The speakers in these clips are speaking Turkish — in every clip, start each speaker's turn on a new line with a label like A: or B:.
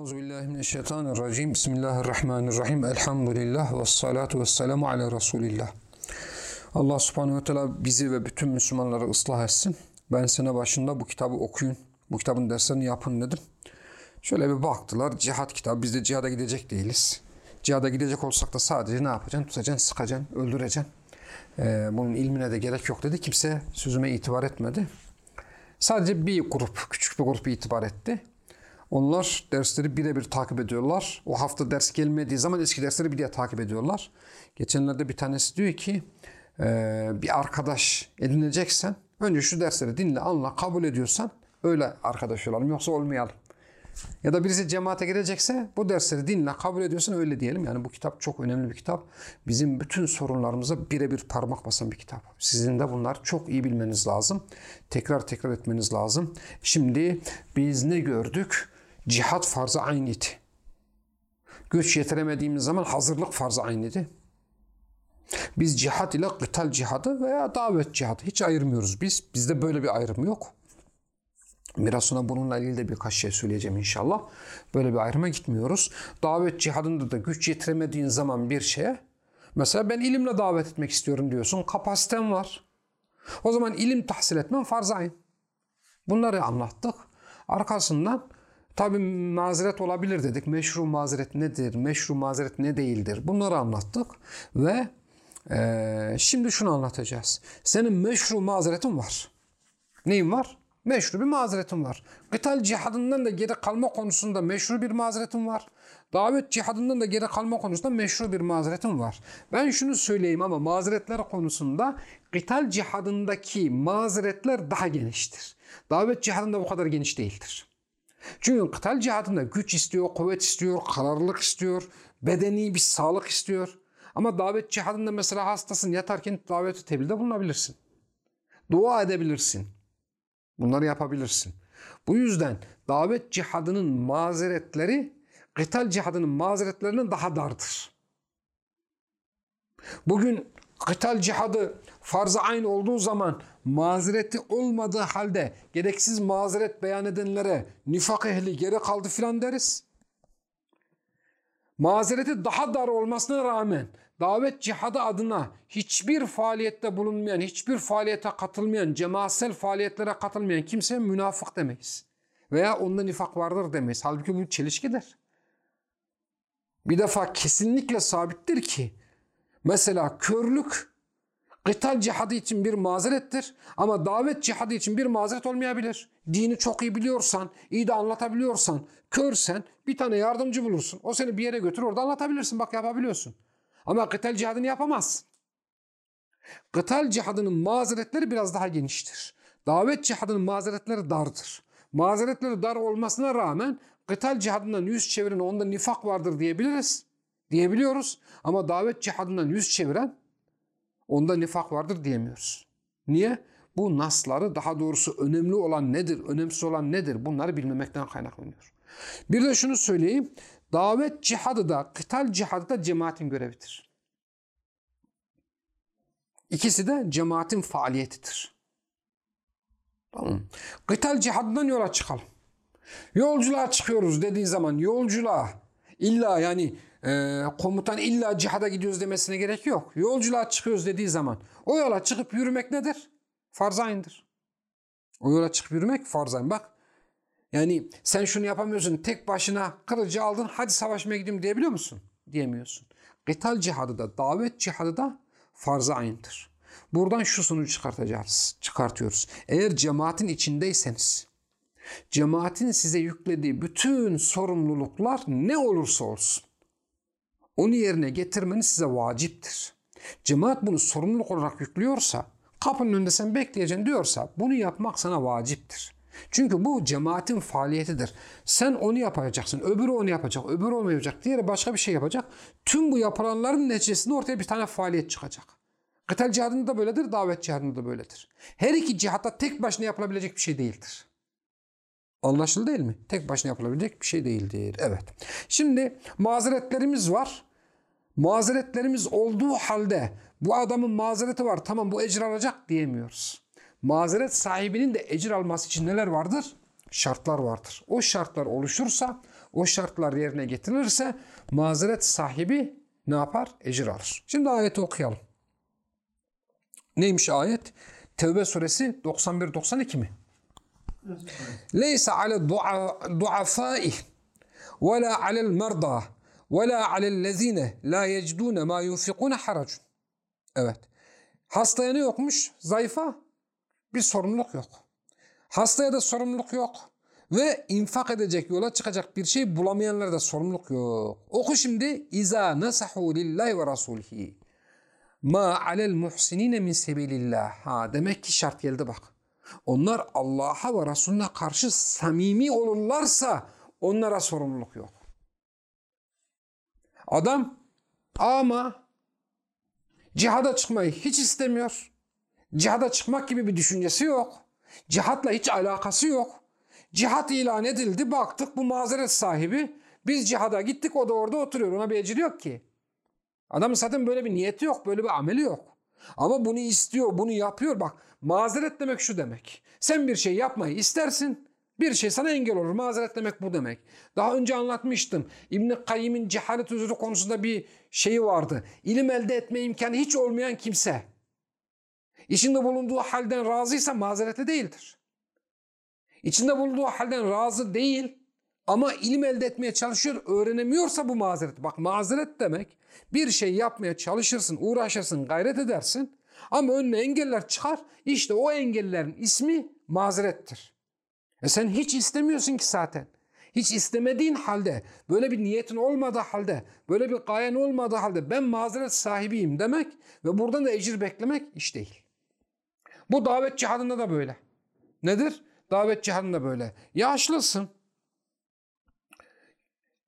A: Euzubillahimineşşeytanirracim. Bismillahirrahmanirrahim. Elhamdülillah ve salatu ve selamu ala Resulillah. Allah subhanehu ve teala bizi ve bütün Müslümanları ıslah etsin. Ben sene başında bu kitabı okuyun, bu kitabın derslerini yapın dedim. Şöyle bir baktılar, cihat kitabı. Biz de cihada gidecek değiliz. Cihada gidecek olsak da sadece ne yapacaksın? Tutacaksın, sıkacaksın, öldüreceksin. Ee, bunun ilmine de gerek yok dedi. Kimse sözüme itibar etmedi. Sadece bir grup, küçük bir grup itibar etti. Onlar dersleri birebir takip ediyorlar. O hafta ders gelmediği zaman eski dersleri bir diye takip ediyorlar. Geçenlerde bir tanesi diyor ki bir arkadaş edineceksen önce şu dersleri dinle, anla, kabul ediyorsan öyle arkadaş olalım yoksa olmayalım. Ya da birisi cemaate girecekse bu dersleri dinle, kabul ediyorsan öyle diyelim. Yani bu kitap çok önemli bir kitap. Bizim bütün sorunlarımıza birebir parmak basan bir kitap. Sizin de bunlar çok iyi bilmeniz lazım. Tekrar tekrar etmeniz lazım. Şimdi biz ne gördük? Cihat farz-ı aynıydı. Güç yetiremediğimiz zaman hazırlık farz-ı aynıydı. Biz cihat ile kıtal cihadı veya davet cihadı hiç ayırmıyoruz biz. Bizde böyle bir ayrım yok. Biraz sonra bununla ilgili de birkaç şey söyleyeceğim inşallah. Böyle bir ayrıma gitmiyoruz. Davet cihadında da güç yetiremediğin zaman bir şeye mesela ben ilimle davet etmek istiyorum diyorsun. Kapasiten var. O zaman ilim tahsil etmen farz ayın. Bunları anlattık. Arkasından tabi mazeret olabilir dedik. Meşru mazeret nedir? Meşru mazeret ne değildir? Bunları anlattık. Ve e, şimdi şunu anlatacağız. Senin meşru mazeretin var. Neyin var? meşru bir mazeretim var. Kıtal cihadından da geri kalma konusunda meşru bir mazeretim var. Davet cihadından da geri kalma konusunda meşru bir mazeretim var. Ben şunu söyleyeyim ama mazeretler konusunda kıtal cihadındaki mazeretler daha geniştir. Davet cihadında bu kadar geniş değildir. Çünkü kıtal cihadında güç istiyor, kuvvet istiyor, kararlılık istiyor, bedeni bir sağlık istiyor. Ama davet cihadında mesela hastasın yatarken daveti tebliğde bulunabilirsin. Dua edebilirsin. Bunları yapabilirsin. Bu yüzden davet cihadının mazeretleri kıtal cihadının mazeretlerinden daha dardır. Bugün kıtal cihadı farz-ı ayn olduğu zaman mazereti olmadığı halde gereksiz mazeret beyan edenlere nifak ehli geri kaldı filan deriz. Mazereti daha dar olmasına rağmen davet cihadı adına hiçbir faaliyette bulunmayan, hiçbir faaliyete katılmayan, cemaatsel faaliyetlere katılmayan kimseye münafık demeyiz. Veya onda nifak vardır demeyiz. Halbuki bu çelişkidir. Bir defa kesinlikle sabittir ki mesela körlük Kıtal cihadı için bir mazerettir ama davet cihadı için bir mazeret olmayabilir. Dini çok iyi biliyorsan, iyi de anlatabiliyorsan, körsen bir tane yardımcı bulursun. O seni bir yere götür orada anlatabilirsin. Bak yapabiliyorsun. Ama kıtal cihadını yapamaz. Kıtal cihadının mazeretleri biraz daha geniştir. Davet cihadının mazeretleri dardır. Mazeretleri dar olmasına rağmen kıtal cihadından yüz çeviren onda nifak vardır diyebiliriz. Diyebiliyoruz. Ama davet cihadından yüz çeviren onda nifak vardır diyemiyoruz. Niye? Bu nasları daha doğrusu önemli olan nedir, önemsiz olan nedir bunları bilmemekten kaynaklanıyor. Bir de şunu söyleyeyim. Davet cihadı da, kıtal cihadı da cemaatin görevidir. İkisi de cemaatin faaliyetidir. Tamam. Kıtal cihadından yola çıkalım. Yolculuğa çıkıyoruz dediği zaman yolculuğa illa yani e, komutan illa cihada gidiyoruz demesine gerek yok. Yolculuğa çıkıyoruz dediği zaman o yola çıkıp yürümek nedir? Farzayndır. O yola çıkıp yürümek farzayn. Bak yani sen şunu yapamıyorsun tek başına kılıcı aldın hadi savaşmaya gidiyorum diyebiliyor musun? Diyemiyorsun. Kıtal cihadı da davet cihadı da farz aynıdır. Buradan şu sonucu çıkartacağız, çıkartıyoruz. Eğer cemaatin içindeyseniz, cemaatin size yüklediği bütün sorumluluklar ne olursa olsun, onu yerine getirmeniz size vaciptir. Cemaat bunu sorumluluk olarak yüklüyorsa, kapının önünde sen bekleyeceksin diyorsa bunu yapmak sana vaciptir. Çünkü bu cemaatin faaliyetidir. Sen onu yapacaksın, öbürü onu yapacak, öbürü onu yapacak, diğeri başka bir şey yapacak. Tüm bu yapılanların neticesinde ortaya bir tane faaliyet çıkacak. Kıtal cihadında da böyledir, davet cihadında da böyledir. Her iki cihatta tek başına yapılabilecek bir şey değildir. Anlaşıldı değil mi? Tek başına yapılabilecek bir şey değildir. Evet. Şimdi mazeretlerimiz var. Mazeretlerimiz olduğu halde bu adamın mazereti var tamam bu ecir alacak diyemiyoruz. Mazeret sahibinin de ecir alması için neler vardır? Şartlar vardır. O şartlar oluşursa o şartlar yerine getirilirse mazeret sahibi ne yapar? Ecir alır. Şimdi ayeti okuyalım. Neymiş ayet? Tevbe suresi 91-92 mi? Leysa ale duafai ve la alel merda ve la alellezine la yecdune ma yunfikune haracun. Evet. Hastaya ne yokmuş? Zayıfa bir sorumluluk yok. Hastaya da sorumluluk yok. Ve infak edecek, yola çıkacak bir şey bulamayanlara da sorumluluk yok. Oku şimdi. Nasahu lillahi ve rasulihi. Ma alel muhsinine min sebilillah. Ha demek ki şart geldi bak. Onlar Allah'a ve Resulüne karşı samimi olurlarsa onlara sorumluluk yok. Adam ama cihada çıkmayı hiç istemiyor. Cihada çıkmak gibi bir düşüncesi yok. Cihatla hiç alakası yok. Cihat ilan edildi baktık bu mazeret sahibi. Biz cihada gittik o da orada oturuyor. Ona bir ecri yok ki. Adamın zaten böyle bir niyeti yok, böyle bir ameli yok. Ama bunu istiyor, bunu yapıyor. Bak mazeret demek şu demek. Sen bir şey yapmayı istersin, bir şey sana engel olur. Mazeret demek bu demek. Daha önce anlatmıştım. İbn-i Kayyim'in cehalet özürü konusunda bir şeyi vardı. İlim elde etme imkanı hiç olmayan kimse. İçinde bulunduğu halden razıysa mazeretli değildir. İçinde bulunduğu halden razı değil ama ilim elde etmeye çalışıyor, öğrenemiyorsa bu mazeret. Bak mazeret demek bir şey yapmaya çalışırsın, uğraşırsın, gayret edersin ama önüne engeller çıkar. İşte o engellerin ismi mazerettir. E sen hiç istemiyorsun ki zaten. Hiç istemediğin halde, böyle bir niyetin olmadığı halde, böyle bir gayen olmadığı halde ben mazeret sahibiyim demek ve buradan da ecir beklemek iş değil. Bu davet cihadında da böyle. Nedir? Davet cihadında böyle. Yaşlısın.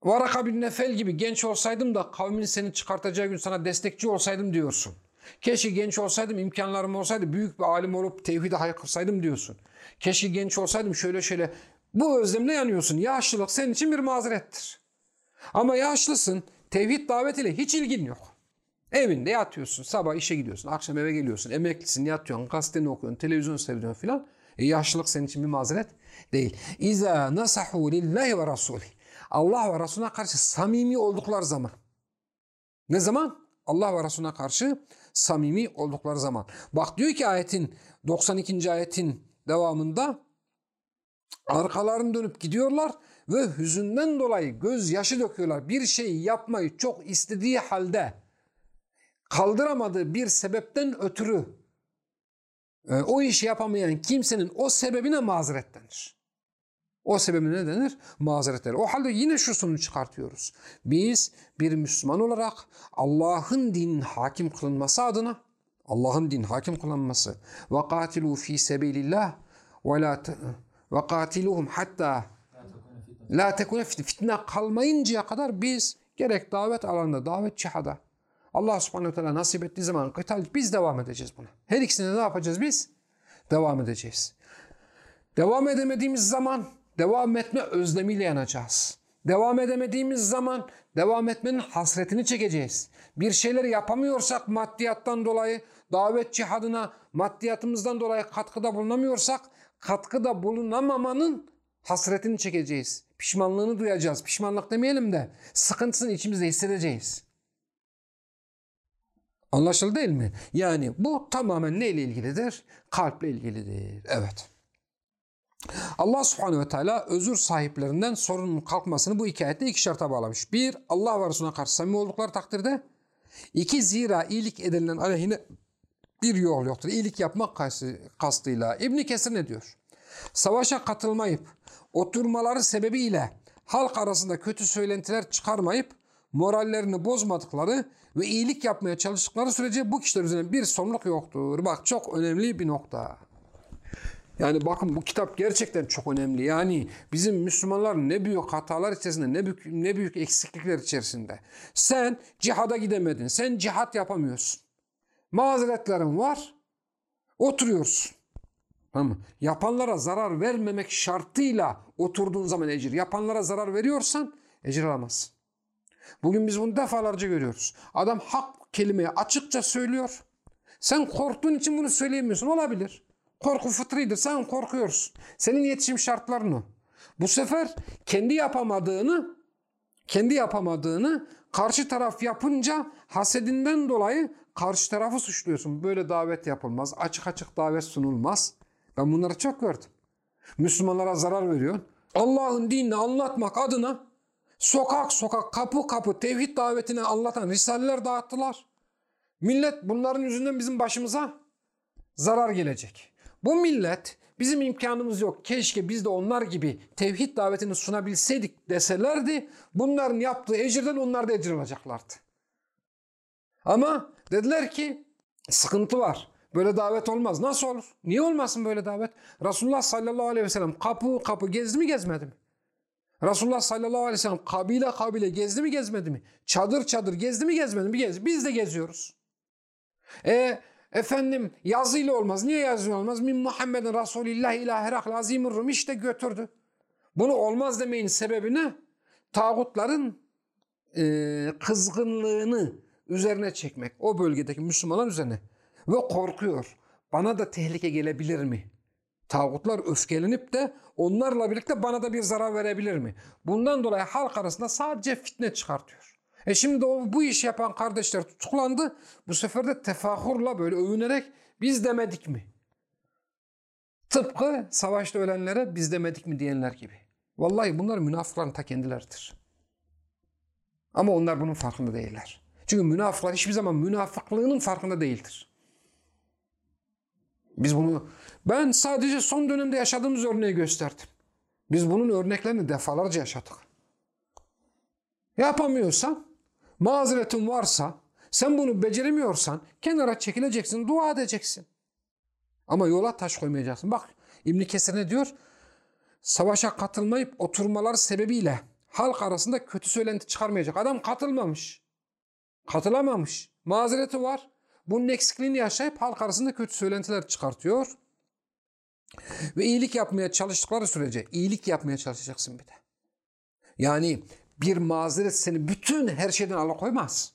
A: Varaka bin Nefel gibi genç olsaydım da kavmin seni çıkartacağı gün sana destekçi olsaydım diyorsun. Keşke genç olsaydım, imkanlarım olsaydı, büyük bir alim olup tevhide haykırsaydım diyorsun. Keşke genç olsaydım şöyle şöyle. Bu özlemle yanıyorsun. Yaşlılık senin için bir mazerettir. Ama yaşlısın, tevhid davetiyle hiç ilgin yok. Evinde yatıyorsun, sabah işe gidiyorsun, akşam eve geliyorsun, emeklisin, yatıyorsun, gazeteni okuyorsun, televizyon seyrediyorsun filan. E yaşlılık senin için bir mazeret değil. İza nasahu lillahi ve rasulih. Allah ve Resulüne karşı samimi oldukları zaman. Ne zaman? Allah ve Resulüne karşı samimi oldukları zaman. Bak diyor ki ayetin 92. ayetin devamında arkalarını dönüp gidiyorlar ve hüzünden dolayı gözyaşı döküyorlar. Bir şey yapmayı çok istediği halde kaldıramadığı bir sebepten ötürü e, o işi yapamayan kimsenin o sebebine mazeret denir. O sebebi ne denir? Mazeret denir. O halde yine şu sonuç çıkartıyoruz. Biz bir Müslüman olarak Allah'ın dinin hakim kılınması adına Allah'ın din hakim kılınması ve katilu fi sebilillah ve la ve katiluhum hatta la tekune fitne kalmayıncaya kadar biz gerek davet alanında davet cihada Allah subhanehu teala nasip ettiği zaman kıtal biz devam edeceğiz buna. Her ikisini ne yapacağız biz? Devam edeceğiz. Devam edemediğimiz zaman devam etme özlemiyle yanacağız. Devam edemediğimiz zaman devam etmenin hasretini çekeceğiz. Bir şeyleri yapamıyorsak maddiyattan dolayı, davet cihadına maddiyatımızdan dolayı katkıda bulunamıyorsak, katkıda bulunamamanın hasretini çekeceğiz. Pişmanlığını duyacağız. Pişmanlık demeyelim de sıkıntısını içimizde hissedeceğiz. Anlaşıldı değil mi? Yani bu tamamen neyle ilgilidir? Kalple ilgilidir. Evet. Allah subhanehu ve teala özür sahiplerinden sorunun kalkmasını bu iki ayette iki şarta bağlamış. Bir, Allah ve Resulüne karşı samimi oldukları takdirde. İki, zira iyilik edilen aleyhine bir yol yoktur. İyilik yapmak kastıyla. İbni Kesir ne diyor? Savaşa katılmayıp oturmaları sebebiyle halk arasında kötü söylentiler çıkarmayıp morallerini bozmadıkları ve iyilik yapmaya çalıştıkları sürece bu kişiler üzerine bir sorumluluk yoktur. Bak çok önemli bir nokta. Yani bakın bu kitap gerçekten çok önemli. Yani bizim Müslümanlar ne büyük hatalar içerisinde, ne büyük, ne büyük eksiklikler içerisinde. Sen cihada gidemedin, sen cihat yapamıyorsun. Mazeretlerin var, oturuyorsun. Tamam Yapanlara zarar vermemek şartıyla oturduğun zaman ecir. Yapanlara zarar veriyorsan ecir alamazsın. Bugün biz bunu defalarca görüyoruz. Adam hak kelimeyi açıkça söylüyor. Sen korktuğun için bunu söyleyemiyorsun. Olabilir. Korku fıtridir. Sen korkuyorsun. Senin iletişim şartların o. Bu sefer kendi yapamadığını kendi yapamadığını karşı taraf yapınca hasedinden dolayı karşı tarafı suçluyorsun. Böyle davet yapılmaz. Açık açık davet sunulmaz. Ben bunları çok gördüm. Müslümanlara zarar veriyor. Allah'ın dinini anlatmak adına sokak sokak kapı kapı tevhid davetini anlatan risaleler dağıttılar. Millet bunların yüzünden bizim başımıza zarar gelecek. Bu millet bizim imkanımız yok. Keşke biz de onlar gibi tevhid davetini sunabilseydik deselerdi bunların yaptığı ecirden onlar da ecir alacaklardı. Ama dediler ki sıkıntı var. Böyle davet olmaz. Nasıl olur? Niye olmasın böyle davet? Resulullah sallallahu aleyhi ve sellem kapı kapı gezdi mi gezmedi mi? Resulullah sallallahu aleyhi ve sellem kabile kabile gezdi mi gezmedi mi? Çadır çadır gezdi mi gezmedi mi? Biz de geziyoruz. E efendim yazıyla olmaz. Niye yazıyla olmaz? Min Muhammedin Resulillah ila Herakl Azimur Rum işte götürdü. Bunu olmaz demeyin sebebi ne? Tağutların e, kızgınlığını üzerine çekmek. O bölgedeki Müslümanlar üzerine. Ve korkuyor. Bana da tehlike gelebilir mi? Tağutlar öfkelenip de onlarla birlikte bana da bir zarar verebilir mi? Bundan dolayı halk arasında sadece fitne çıkartıyor. E şimdi o, bu iş yapan kardeşler tutuklandı. Bu sefer de tefahurla böyle övünerek biz demedik mi? Tıpkı savaşta ölenlere biz demedik mi diyenler gibi. Vallahi bunlar münafıkların ta kendileridir. Ama onlar bunun farkında değiller. Çünkü münafıklar hiçbir zaman münafıklığının farkında değildir. Biz bunu ben sadece son dönemde yaşadığımız örneği gösterdim. Biz bunun örneklerini defalarca yaşadık. Yapamıyorsan, mazeretin varsa, sen bunu beceremiyorsan kenara çekileceksin, dua edeceksin. Ama yola taş koymayacaksın. Bak İbn Kesir ne diyor? Savaşa katılmayıp oturmalar sebebiyle halk arasında kötü söylenti çıkarmayacak. Adam katılmamış. Katılamamış. Mazereti var. Bunun eksikliğini yaşayıp halk arasında kötü söylentiler çıkartıyor. Ve iyilik yapmaya çalıştıkları sürece iyilik yapmaya çalışacaksın bir de. Yani bir mazeret seni bütün her şeyden alıkoymaz.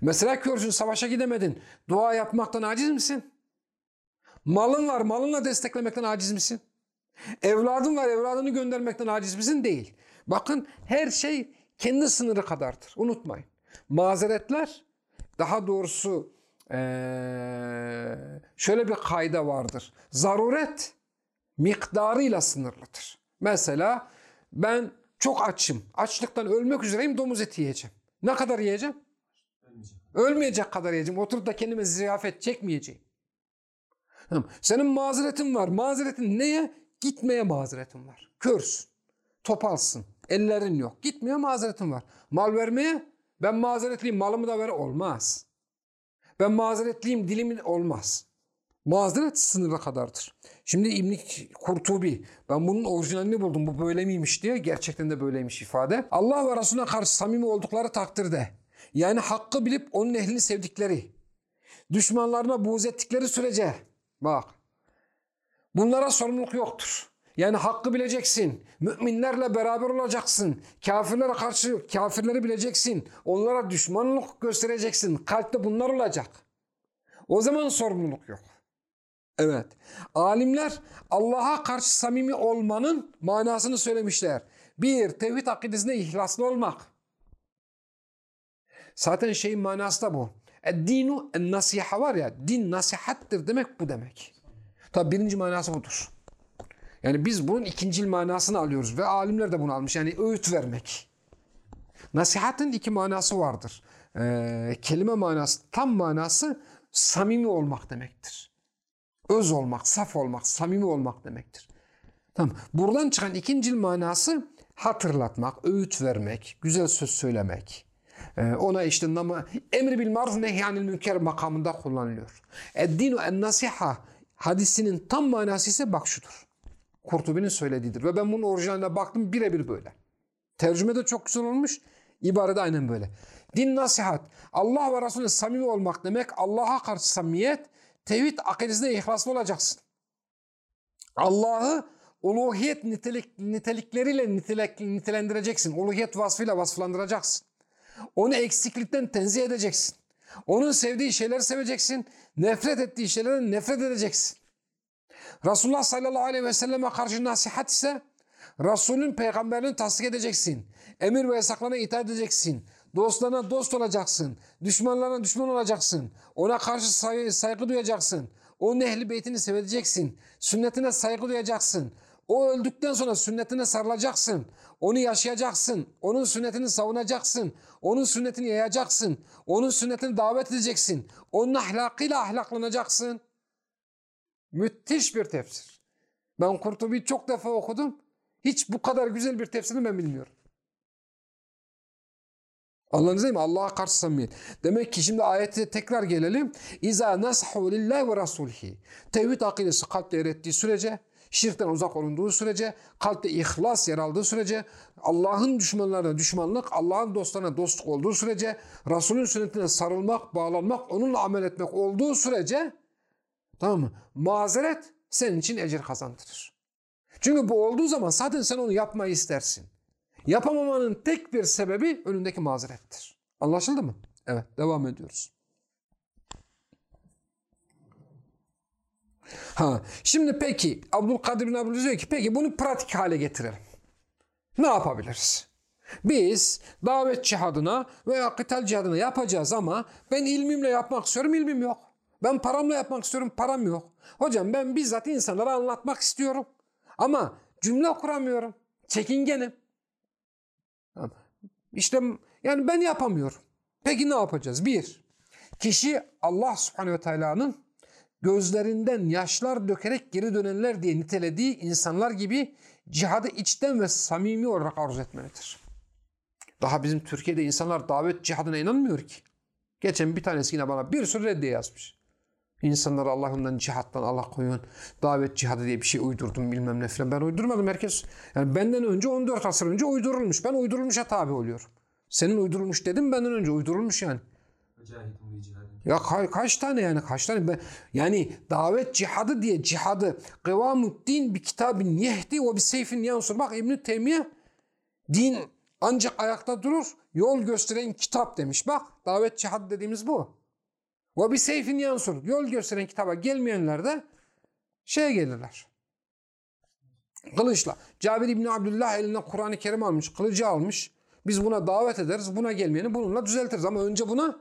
A: Mesela körsün savaşa gidemedin. Dua yapmaktan aciz misin? Malın var malınla desteklemekten aciz misin? Evladın var evladını göndermekten aciz misin? Değil. Bakın her şey kendi sınırı kadardır. Unutmayın. Mazeretler daha doğrusu şöyle bir kayda vardır. Zaruret miktarıyla sınırlıdır. Mesela ben çok açım. Açlıktan ölmek üzereyim domuz eti yiyeceğim. Ne kadar yiyeceğim? Ölmeyecek kadar yiyeceğim. Oturup da kendime ziyafet çekmeyeceğim. Senin mazeretin var. Mazeretin neye? Gitmeye mazeretin var. Körsün. Topalsın. Ellerin yok. Gitmeye mazeretin var. Mal vermeye ben mazeretliyim malımı da ver. Olmaz. Ben mazeretliyim dilimin olmaz. Mazeret sınırına kadardır. Şimdi İbn Kurtubi ben bunun orijinalini buldum bu böyle miymiş diye gerçekten de böyleymiş ifade. Allah ve Resulüne karşı samimi oldukları takdirde yani hakkı bilip onun ehlini sevdikleri düşmanlarına buğz ettikleri sürece bak bunlara sorumluluk yoktur. Yani hakkı bileceksin. Müminlerle beraber olacaksın. Kafirlere karşı kafirleri bileceksin. Onlara düşmanlık göstereceksin. Kalpte bunlar olacak. O zaman sorumluluk yok. Evet. Alimler Allah'a karşı samimi olmanın manasını söylemişler. Bir, tevhid akidesinde ihlaslı olmak. Zaten şeyin manası da bu. Dinu nasiha var ya, din nasihattir demek bu demek. Tabi birinci manası budur. Yani biz bunun ikincil manasını alıyoruz ve alimler de bunu almış. Yani öğüt vermek. Nasihatin iki manası vardır. Ee, kelime manası, tam manası samimi olmak demektir. Öz olmak, saf olmak, samimi olmak demektir. Tamam. Buradan çıkan ikincil manası hatırlatmak, öğüt vermek, güzel söz söylemek. Ee, ona işte nama, emri bil maruf nehyanil münker makamında kullanılıyor. Eddinu en nasiha hadisinin tam manası ise bak şudur. Kurtubi'nin söylediğidir. Ve ben bunun orijinaline baktım birebir böyle. Tercüme de çok güzel olmuş. İbare de aynen böyle. Din nasihat. Allah ve Resulüne samimi olmak demek. Allah'a karşı samimiyet. Tevhid akidesinde ihlaslı olacaksın. Allah'ı uluhiyet nitelik, nitelikleriyle nitelik, nitelendireceksin. Uluhiyet vasfıyla vasıflandıracaksın. Onu eksiklikten tenzih edeceksin. Onun sevdiği şeyleri seveceksin. Nefret ettiği şeyleri nefret edeceksin. Resulullah sallallahu aleyhi ve selleme karşı nasihat ise Resulün peygamberini tasdik edeceksin. Emir ve yasaklarına itaat edeceksin. Dostlarına dost olacaksın. Düşmanlarına düşman olacaksın. Ona karşı say- saygı duyacaksın. Onun ehli beytini seveceksin. Sünnetine saygı duyacaksın. O öldükten sonra sünnetine sarılacaksın. Onu yaşayacaksın. Onun sünnetini savunacaksın. Onun sünnetini yayacaksın. Onun sünnetini davet edeceksin. Onun ahlakıyla ahlaklanacaksın. Müthiş bir tefsir. Ben Kurtubi'yi çok defa okudum. Hiç bu kadar güzel bir tefsirini ben bilmiyorum. Allah'ın izniyle mi? Allah'a karşı samimiyet. Demek ki şimdi ayete tekrar gelelim. İza nashu lillahi ve rasulihi. Tevhid akidesi kalpte yer ettiği sürece, şirkten uzak olunduğu sürece, kalpte ihlas yer aldığı sürece, Allah'ın düşmanlarına düşmanlık, Allah'ın dostlarına dostluk olduğu sürece, Resulün sünnetine sarılmak, bağlanmak, onunla amel etmek olduğu sürece, tamam mı? Mazeret senin için ecir kazandırır. Çünkü bu olduğu zaman zaten sen onu yapmayı istersin. Yapamamanın tek bir sebebi önündeki mazerettir. Anlaşıldı mı? Evet, devam ediyoruz. Ha, şimdi peki Abdülkadir bin Abdülaziz diyor ki peki bunu pratik hale getirelim. Ne yapabiliriz? Biz davet cihadına veya kıtal cihadına yapacağız ama ben ilmimle yapmak istiyorum, ilmim yok. Ben paramla yapmak istiyorum, param yok. Hocam ben bizzat insanlara anlatmak istiyorum. Ama cümle kuramıyorum. Çekingenim. İşte yani ben yapamıyorum. Peki ne yapacağız? Bir, kişi Allah subhanehu ve teala'nın gözlerinden yaşlar dökerek geri dönenler diye nitelediği insanlar gibi cihadı içten ve samimi olarak arzu etmelidir. Daha bizim Türkiye'de insanlar davet cihadına inanmıyor ki. Geçen bir tanesi yine bana bir sürü reddiye yazmış. İnsanları Allah'ından cihattan Allah koyun. Davet cihadı diye bir şey uydurdum bilmem ne filan. Ben uydurmadım herkes. Yani benden önce 14 asır önce uydurulmuş. Ben uydurulmuşa tabi oluyorum. Senin uydurulmuş dedim benden önce uydurulmuş yani. Ya ka- kaç tane yani kaç tane ben yani davet cihadı diye cihadı kıvamuddin bir kitabın yehdi ve bir seyfin yansur. Bak İbn Teymiye din ancak ayakta durur yol gösteren kitap demiş. Bak davet cihadı dediğimiz bu. Ve bir seyfin yansur. Yol gösteren kitaba gelmeyenler de şeye gelirler. Kılıçla. Cabir İbni Abdullah eline Kur'an-ı Kerim almış. Kılıcı almış. Biz buna davet ederiz. Buna gelmeyeni bununla düzeltiriz. Ama önce buna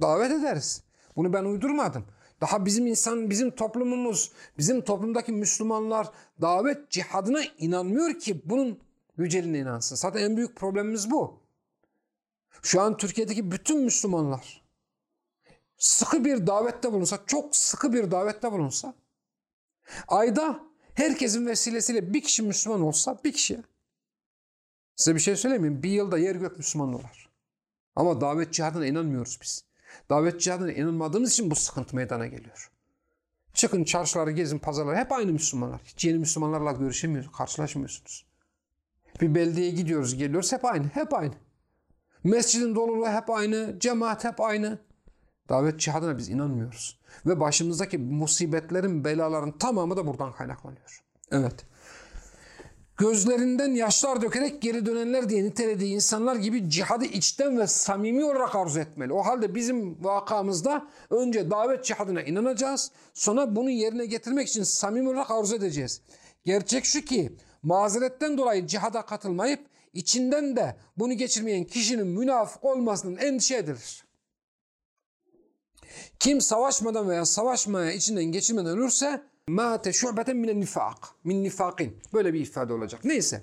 A: davet ederiz. Bunu ben uydurmadım. Daha bizim insan, bizim toplumumuz, bizim toplumdaki Müslümanlar davet cihadına inanmıyor ki bunun yüceliğine inansın. Zaten en büyük problemimiz bu. Şu an Türkiye'deki bütün Müslümanlar sıkı bir davette bulunsa, çok sıkı bir davette bulunsa, ayda herkesin vesilesiyle bir kişi Müslüman olsa, bir kişiye. Size bir şey söyleyeyim mi? Bir yılda yer gök Müslüman olar. Ama davet cihadına inanmıyoruz biz. Davet cihadına inanmadığımız için bu sıkıntı meydana geliyor. Çıkın çarşıları gezin, pazarları hep aynı Müslümanlar. Hiç yeni Müslümanlarla görüşemiyorsunuz, karşılaşmıyorsunuz. Bir beldeye gidiyoruz, geliyoruz hep aynı, hep aynı. Mescidin doluluğu hep aynı, cemaat hep aynı. Davet cihadına biz inanmıyoruz. Ve başımızdaki musibetlerin, belaların tamamı da buradan kaynaklanıyor. Evet. Gözlerinden yaşlar dökerek geri dönenler diye nitelediği insanlar gibi cihadı içten ve samimi olarak arzu etmeli. O halde bizim vakamızda önce davet cihadına inanacağız. Sonra bunu yerine getirmek için samimi olarak arzu edeceğiz. Gerçek şu ki mazeretten dolayı cihada katılmayıp içinden de bunu geçirmeyen kişinin münafık olmasının endişe edilir. Kim savaşmadan veya savaşmaya içinden geçirmeden ölürse mâte şu'beten minen nifak. Min nifakin. Böyle bir ifade olacak. Neyse.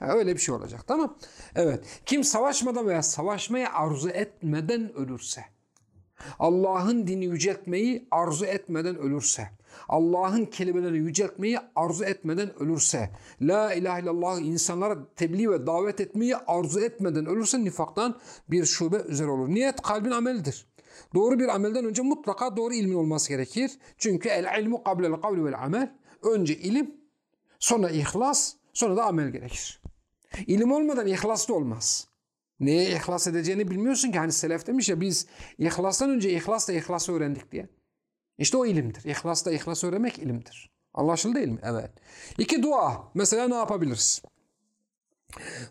A: Öyle bir şey olacak tamam. Evet. Kim savaşmadan veya savaşmaya arzu etmeden ölürse. Allah'ın dini yüceltmeyi arzu etmeden ölürse. Allah'ın kelimelerini yüceltmeyi arzu etmeden ölürse. La ilahe illallah insanlara tebliğ ve davet etmeyi arzu etmeden ölürse nifaktan bir şube üzere olur. Niyet kalbin amelidir. Doğru bir amelden önce mutlaka doğru ilmin olması gerekir. Çünkü el ilmu kablel kavli vel amel. Önce ilim, sonra ihlas, sonra da amel gerekir. İlim olmadan ihlas da olmaz. Neye ihlas edeceğini bilmiyorsun ki. Hani selef demiş ya biz ihlastan önce ihlasla ihlası öğrendik diye. İşte o ilimdir. İhlasla ihlas öğrenmek ilimdir. Anlaşıldı değil mi? Evet. İki dua. Mesela ne yapabiliriz?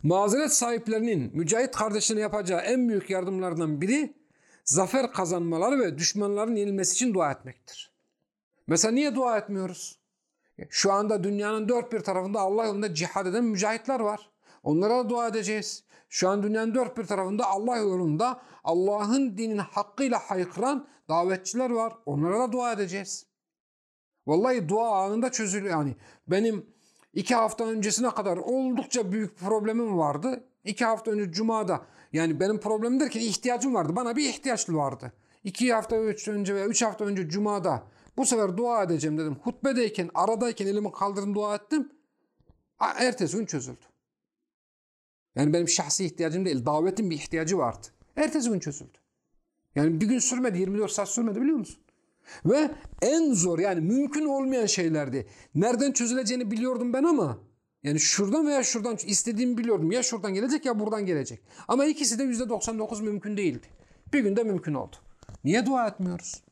A: Mazeret sahiplerinin mücahit kardeşine yapacağı en büyük yardımlardan biri zafer kazanmaları ve düşmanların yenilmesi için dua etmektir. Mesela niye dua etmiyoruz? Şu anda dünyanın dört bir tarafında Allah yolunda cihad eden mücahitler var. Onlara da dua edeceğiz. Şu an dünyanın dört bir tarafında Allah yolunda Allah'ın dinini hakkıyla haykıran davetçiler var. Onlara da dua edeceğiz. Vallahi dua anında çözülüyor yani. Benim iki hafta öncesine kadar oldukça büyük problemim vardı. İki hafta önce Cuma'da yani benim problemim derken ihtiyacım vardı. Bana bir ihtiyaçlı vardı. İki hafta üç önce veya üç hafta önce Cuma'da bu sefer dua edeceğim dedim. Hutbedeyken, aradayken elimi kaldırdım dua ettim. Ertesi gün çözüldü. Yani benim şahsi ihtiyacım değil, davetin bir ihtiyacı vardı. Ertesi gün çözüldü. Yani bir gün sürmedi, 24 saat sürmedi biliyor musun? Ve en zor yani mümkün olmayan şeylerdi. Nereden çözüleceğini biliyordum ben ama yani şuradan veya şuradan istediğimi biliyordum. Ya şuradan gelecek ya buradan gelecek. Ama ikisi de %99 mümkün değildi. Bir günde mümkün oldu. Niye dua etmiyoruz?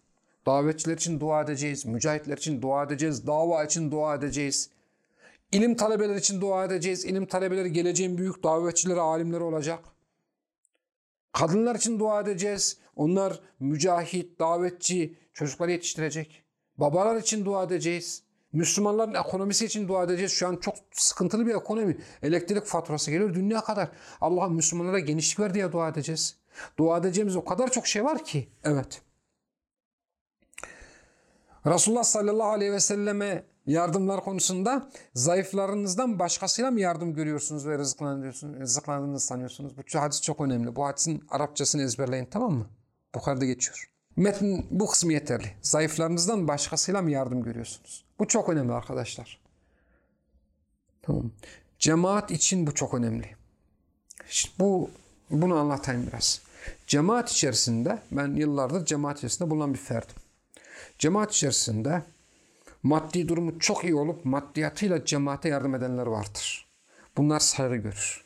A: Davetçiler için dua edeceğiz, mücahitler için dua edeceğiz, dava için dua edeceğiz. İlim talebeleri için dua edeceğiz. İlim talebeleri geleceğin büyük davetçileri, alimleri olacak. Kadınlar için dua edeceğiz. Onlar mücahit, davetçi, çocukları yetiştirecek. Babalar için dua edeceğiz. Müslümanların ekonomisi için dua edeceğiz. Şu an çok sıkıntılı bir ekonomi. Elektrik faturası geliyor dünya kadar. Allah Müslümanlara genişlik ver diye dua edeceğiz. Dua edeceğimiz o kadar çok şey var ki. Evet. Resulullah sallallahu aleyhi ve selleme yardımlar konusunda zayıflarınızdan başkasıyla mı yardım görüyorsunuz ve rızıklandığınızı sanıyorsunuz? Bu hadis çok önemli. Bu hadisin Arapçasını ezberleyin tamam mı? Bukhari'de geçiyor. Metin bu kısmı yeterli. Zayıflarınızdan başkasıyla mı yardım görüyorsunuz? Bu çok önemli arkadaşlar. Tamam. Cemaat için bu çok önemli. İşte bu bunu anlatayım biraz. Cemaat içerisinde ben yıllardır cemaat içerisinde bulunan bir ferdim. Cemaat içerisinde maddi durumu çok iyi olup maddiyatıyla cemaate yardım edenler vardır. Bunlar saygı görür.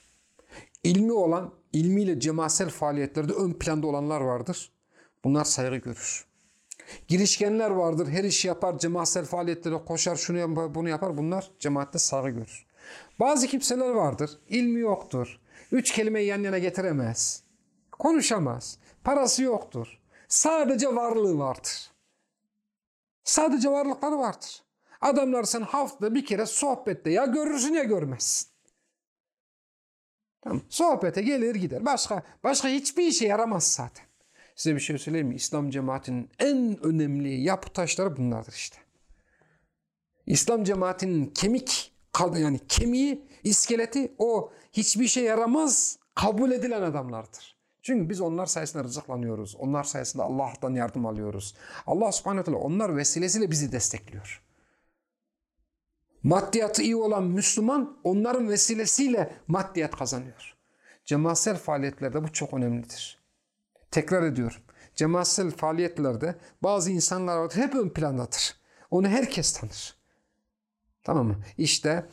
A: İlmi olan, ilmiyle cemaatsel faaliyetlerde ön planda olanlar vardır. Bunlar saygı görür. Girişkenler vardır. Her işi yapar, cemaatsel faaliyetlere koşar, şunu yapar, bunu yapar. Bunlar cemaatte saygı görür. Bazı kimseler vardır. ilmi yoktur. Üç kelimeyi yan yana getiremez. Konuşamaz. Parası yoktur. Sadece varlığı vardır. Sadece varlıkları vardır. Adamlar sen haftada bir kere sohbette ya görürsün ya görmezsin. Tamam. Sohbete gelir gider. Başka başka hiçbir işe yaramaz zaten. Size bir şey söyleyeyim mi? İslam cemaatinin en önemli yapı taşları bunlardır işte. İslam cemaatinin kemik yani kemiği, iskeleti o hiçbir şey yaramaz kabul edilen adamlardır. Çünkü biz onlar sayesinde rızıklanıyoruz. Onlar sayesinde Allah'tan yardım alıyoruz. Allah subhanahu teala onlar vesilesiyle bizi destekliyor. Maddiyatı iyi olan Müslüman onların vesilesiyle maddiyat kazanıyor. Cemaatsel faaliyetlerde bu çok önemlidir. Tekrar ediyorum. Cemaatsel faaliyetlerde bazı insanlar vardır, hep ön plandadır. Onu herkes tanır. Tamam mı? İşte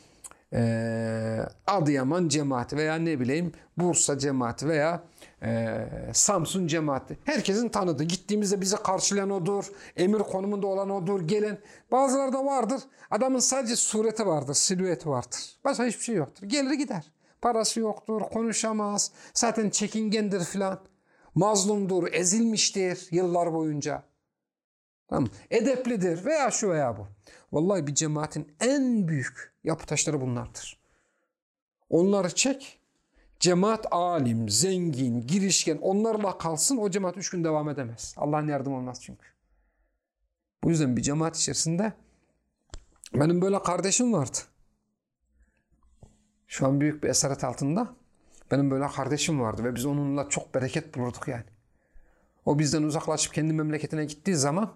A: e, Adıyaman cemaati veya ne bileyim Bursa cemaati veya e, Samsun cemaati. Herkesin tanıdığı. Gittiğimizde bizi karşılayan odur. Emir konumunda olan odur. Gelen. Bazıları da vardır. Adamın sadece sureti vardır. Silüeti vardır. Başka hiçbir şey yoktur. Gelir gider. Parası yoktur. Konuşamaz. Zaten çekingendir filan. Mazlumdur. Ezilmiştir yıllar boyunca. Tamam. Edeplidir veya şu veya bu. Vallahi bir cemaatin en büyük yapı taşları bunlardır. Onları çek. Cemaat alim, zengin, girişken onlarla kalsın o cemaat üç gün devam edemez. Allah'ın yardım olmaz çünkü. Bu yüzden bir cemaat içerisinde benim böyle kardeşim vardı. Şu an büyük bir esaret altında. Benim böyle kardeşim vardı ve biz onunla çok bereket bulurduk yani. O bizden uzaklaşıp kendi memleketine gittiği zaman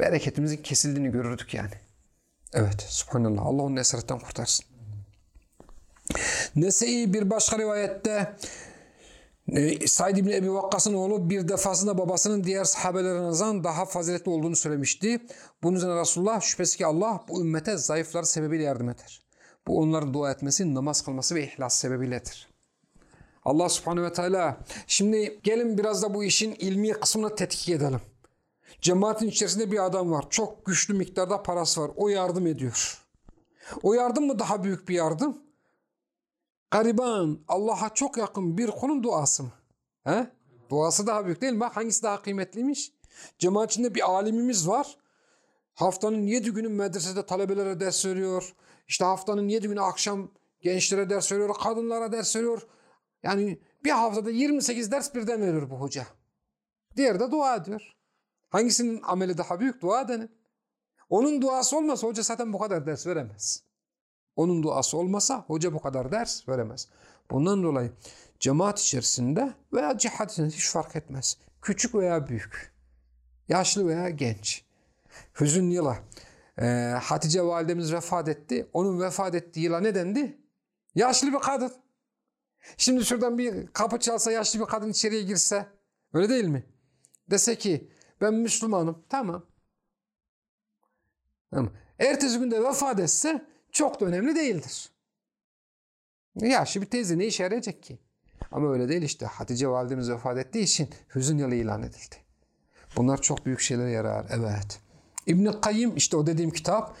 A: bereketimizin kesildiğini görürdük yani. Evet, subhanallah. Allah onun esaretten kurtarsın. Nese'i bir başka rivayette e, Said İbni Ebi Vakkas'ın oğlu bir defasında babasının diğer sahabelere nazaran daha faziletli olduğunu söylemişti. Bunun üzerine Resulullah şüphesiz ki Allah bu ümmete zayıfları sebebiyle yardım eder. Bu onların dua etmesi, namaz kılması ve ihlas sebebiyledir. Allah subhanehu ve teala şimdi gelin biraz da bu işin ilmi kısmını tetkik edelim. Cemaatin içerisinde bir adam var. Çok güçlü miktarda parası var. O yardım ediyor. O yardım mı daha büyük bir yardım? Gariban, Allah'a çok yakın bir kulun duası mı? He? Duası daha büyük değil mi? Bak hangisi daha kıymetliymiş? Cemaat içinde bir alimimiz var. Haftanın yedi günü medresede talebelere ders veriyor. İşte haftanın yedi günü akşam gençlere ders veriyor, kadınlara ders veriyor. Yani bir haftada 28 ders birden veriyor bu hoca. Diğeri de dua ediyor. Hangisinin ameli daha büyük? Dua edenin. Onun duası olmasa hoca zaten bu kadar ders veremez. Onun duası olmasa hoca bu kadar ders veremez. Bundan dolayı cemaat içerisinde veya cihat içerisinde hiç fark etmez. Küçük veya büyük. Yaşlı veya genç. Hüzün yıla. Ee, Hatice validemiz vefat etti. Onun vefat ettiği yıla ne dendi? Yaşlı bir kadın. Şimdi şuradan bir kapı çalsa yaşlı bir kadın içeriye girse öyle değil mi? Dese ki ben Müslümanım. Tamam. Tamam. Ertesi günde vefat etse çok da önemli değildir. Yaşlı bir teyze ne işe yarayacak ki? Ama öyle değil işte. Hatice validemiz vefat ettiği için hüzün yılı ilan edildi. Bunlar çok büyük şeylere yarar. Evet. İbn-i Kayyim işte o dediğim kitap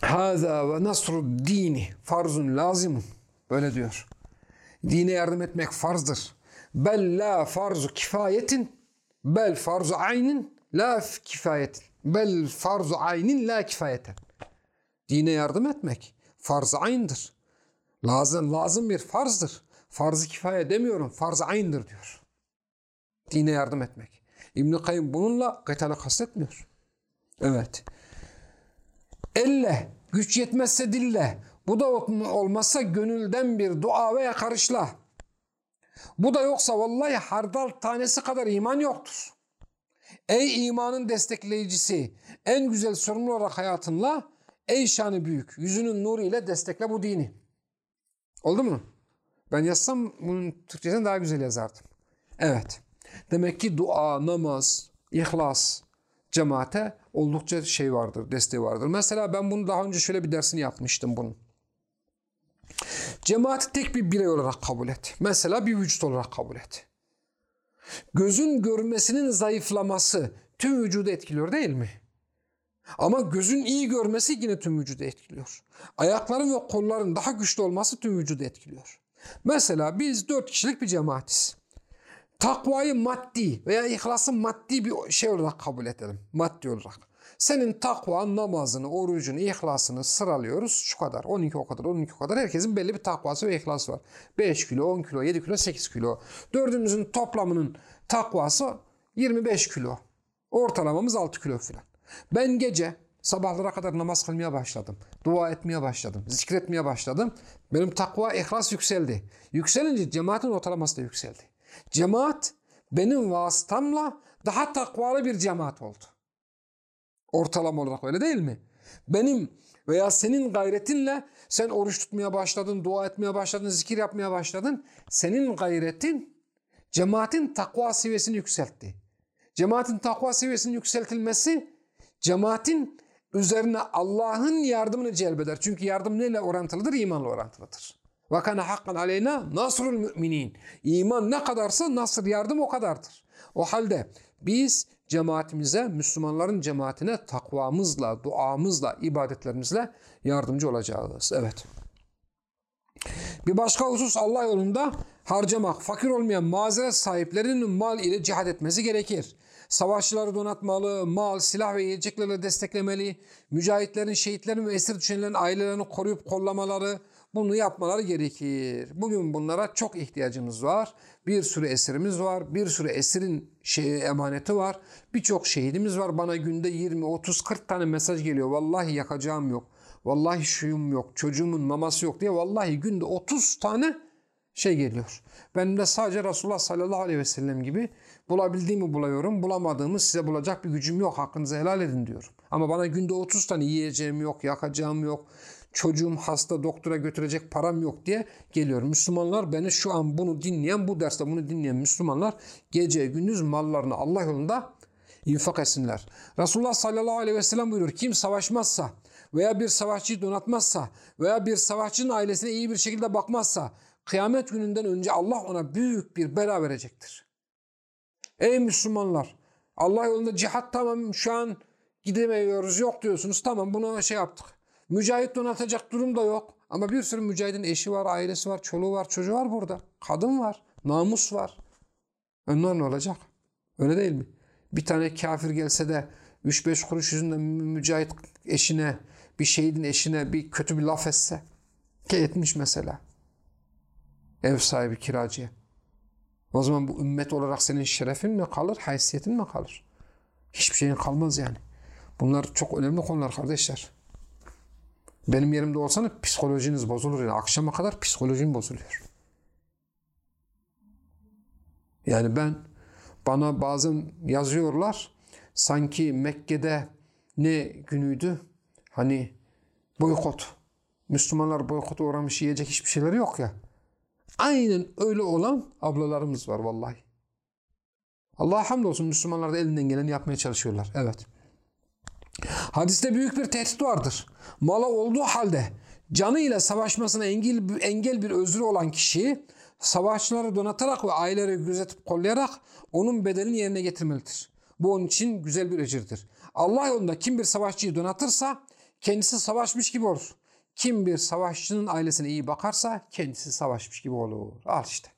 A: Haza ve nasru dini farzun lazimun. Böyle diyor. Dine yardım etmek farzdır. Bel la farzu kifayetin bel farzu aynin la kifayetin. Bel farzu aynin la kifayeten. Dine yardım etmek farz-ı ayn'dır. Lazım, lazım bir farzdır. Farz-ı kifaye demiyorum. Farz-ı ayn'dır diyor. Dine yardım etmek. İbn-i Kayyum bununla kıtalı kastetmiyor. Evet. Elle, güç yetmezse dille, bu da olmazsa gönülden bir dua veya karışla. Bu da yoksa vallahi hardal tanesi kadar iman yoktur. Ey imanın destekleyicisi, en güzel sorumlu olarak hayatınla, ey şanı büyük, yüzünün nuru ile destekle bu dini. Oldu mu? Ben yazsam bunun Türkçesini daha güzel yazardım. Evet. Demek ki dua, namaz, ihlas, cemaate oldukça şey vardır, desteği vardır. Mesela ben bunu daha önce şöyle bir dersini yapmıştım bunun. Cemaati tek bir birey olarak kabul et. Mesela bir vücut olarak kabul et. Gözün görmesinin zayıflaması tüm vücudu etkiliyor değil mi? Ama gözün iyi görmesi yine tüm vücudu etkiliyor. Ayakların ve kolların daha güçlü olması tüm vücudu etkiliyor. Mesela biz dört kişilik bir cemaatiz. Takvayı maddi veya ihlası maddi bir şey olarak kabul edelim. Maddi olarak. Senin takva, namazını, orucunu, ihlasını sıralıyoruz. Şu kadar, 12 o kadar, 12 o kadar. Herkesin belli bir takvası ve ihlası var. 5 kilo, 10 kilo, 7 kilo, 8 kilo. Dördümüzün toplamının takvası 25 kilo. Ortalamamız 6 kilo falan. Ben gece sabahlara kadar namaz kılmaya başladım. Dua etmeye başladım. Zikretmeye başladım. Benim takva, ihlas yükseldi. Yükselince cemaatin ortalaması da yükseldi. Cemaat benim vasıtamla daha takvalı bir cemaat oldu. Ortalama olarak öyle değil mi? Benim veya senin gayretinle sen oruç tutmaya başladın, dua etmeye başladın, zikir yapmaya başladın. Senin gayretin cemaatin takva seviyesini yükseltti. Cemaatin takva seviyesinin yükseltilmesi cemaatin üzerine Allah'ın yardımını celbeder. Çünkü yardım neyle orantılıdır? İmanla orantılıdır. Ve kana hakkan aleyna nasrul müminin. İman ne kadarsa nasır yardım o kadardır. O halde biz cemaatimize, Müslümanların cemaatine takvamızla, duamızla, ibadetlerimizle yardımcı olacağız. Evet. Bir başka husus Allah yolunda harcamak. Fakir olmayan mazeret sahiplerinin mal ile cihad etmesi gerekir. Savaşçıları donatmalı, mal, silah ve yiyeceklerle desteklemeli. Mücahitlerin, şehitlerin ve esir düşenlerin ailelerini koruyup kollamaları, bunu yapmaları gerekir. Bugün bunlara çok ihtiyacımız var. Bir sürü esirimiz var. Bir sürü esirin şey, emaneti var. Birçok şehidimiz var. Bana günde 20, 30, 40 tane mesaj geliyor. Vallahi yakacağım yok. Vallahi şuyum yok. Çocuğumun maması yok diye. Vallahi günde 30 tane şey geliyor. Ben de sadece Resulullah sallallahu aleyhi ve sellem gibi bulabildiğimi buluyorum. Bulamadığımı size bulacak bir gücüm yok. Hakkınızı helal edin diyorum. Ama bana günde 30 tane yiyeceğim yok, yakacağım yok çocuğum hasta doktora götürecek param yok diye geliyor. Müslümanlar beni şu an bunu dinleyen, bu derste bunu dinleyen Müslümanlar gece gündüz mallarını Allah yolunda infak etsinler. Resulullah sallallahu aleyhi ve sellem buyuruyor. Kim savaşmazsa veya bir savaşçıyı donatmazsa veya bir savaşçının ailesine iyi bir şekilde bakmazsa kıyamet gününden önce Allah ona büyük bir bela verecektir. Ey Müslümanlar Allah yolunda cihat tamam şu an gidemiyoruz yok diyorsunuz tamam bunu şey yaptık. Mücahit donatacak durum da yok. Ama bir sürü mücahidin eşi var, ailesi var, çoluğu var, çocuğu var burada. Kadın var, namus var. Onlar ne olacak? Öyle değil mi? bir tane kafir gelse de 3-5 kuruş yüzünden mücahit eşine, bir şehidin eşine bir kötü bir laf etse ki etmiş mesela. Ev sahibi kiracıya. O zaman bu ümmet olarak senin şerefin mi kalır, haysiyetin mi kalır? Hiçbir şeyin kalmaz yani. Bunlar çok önemli konular kardeşler. Benim yerimde olsanız psikolojiniz bozulur. Yani akşama kadar psikolojin bozuluyor. Yani ben bana bazen yazıyorlar sanki Mekke'de ne günüydü? Hani boykot. Müslümanlar boykota uğramış yiyecek hiçbir şeyleri yok ya. Aynen öyle olan ablalarımız var vallahi. Allah'a hamdolsun Müslümanlar da elinden geleni yapmaya çalışıyorlar. Evet. Hadiste büyük bir tehdit vardır. Mala olduğu halde canıyla savaşmasına engel, engel bir özrü olan kişi savaşçıları donatarak ve aileleri gözetip kollayarak onun bedelini yerine getirmelidir. Bu onun için güzel bir ecirdir. Allah yolunda kim bir savaşçıyı donatırsa kendisi savaşmış gibi olur. Kim bir savaşçının ailesine iyi bakarsa kendisi savaşmış gibi olur. Al işte.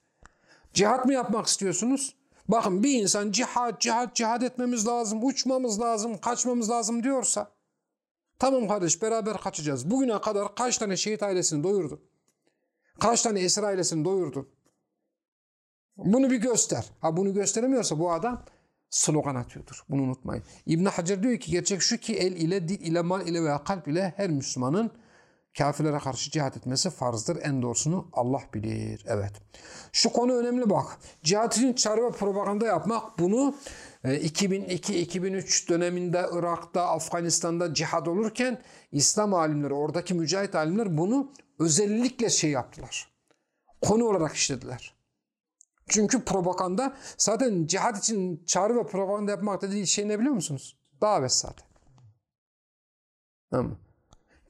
A: Cihat mı yapmak istiyorsunuz? Bakın bir insan cihat, cihat, cihat etmemiz lazım, uçmamız lazım, kaçmamız lazım diyorsa tamam kardeş beraber kaçacağız. Bugüne kadar kaç tane şehit ailesini doyurdu? Kaç tane esir ailesini doyurdu? Bunu bir göster. Ha bunu gösteremiyorsa bu adam slogan atıyordur. Bunu unutmayın. İbn Hacer diyor ki gerçek şu ki el ile, dil ile, mal ile veya kalp ile her Müslümanın kafirlere karşı cihat etmesi farzdır. En doğrusunu Allah bilir. Evet. Şu konu önemli bak. Cihat için çağrı ve propaganda yapmak bunu 2002-2003 e, döneminde Irak'ta, Afganistan'da cihad olurken İslam alimleri, oradaki mücahit alimler bunu özellikle şey yaptılar. Konu olarak işlediler. Çünkü propaganda zaten cihad için çağrı ve propaganda yapmak dediği şey ne biliyor musunuz? Davet zaten. Ama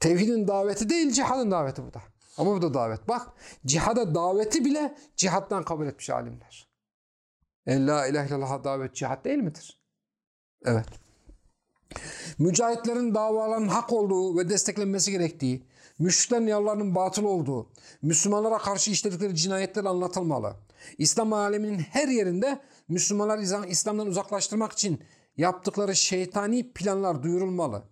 A: tevhidin daveti değil cihadın daveti bu da. Ama bu da davet. Bak cihada daveti bile cihattan kabul etmiş alimler. En la ilahe illallah davet cihat değil midir? Evet. Mücahitlerin davalarının hak olduğu ve desteklenmesi gerektiği, müşriklerin yallarının batıl olduğu, Müslümanlara karşı işledikleri cinayetler anlatılmalı. İslam aleminin her yerinde Müslümanlar İslam'dan uzaklaştırmak için yaptıkları şeytani planlar duyurulmalı.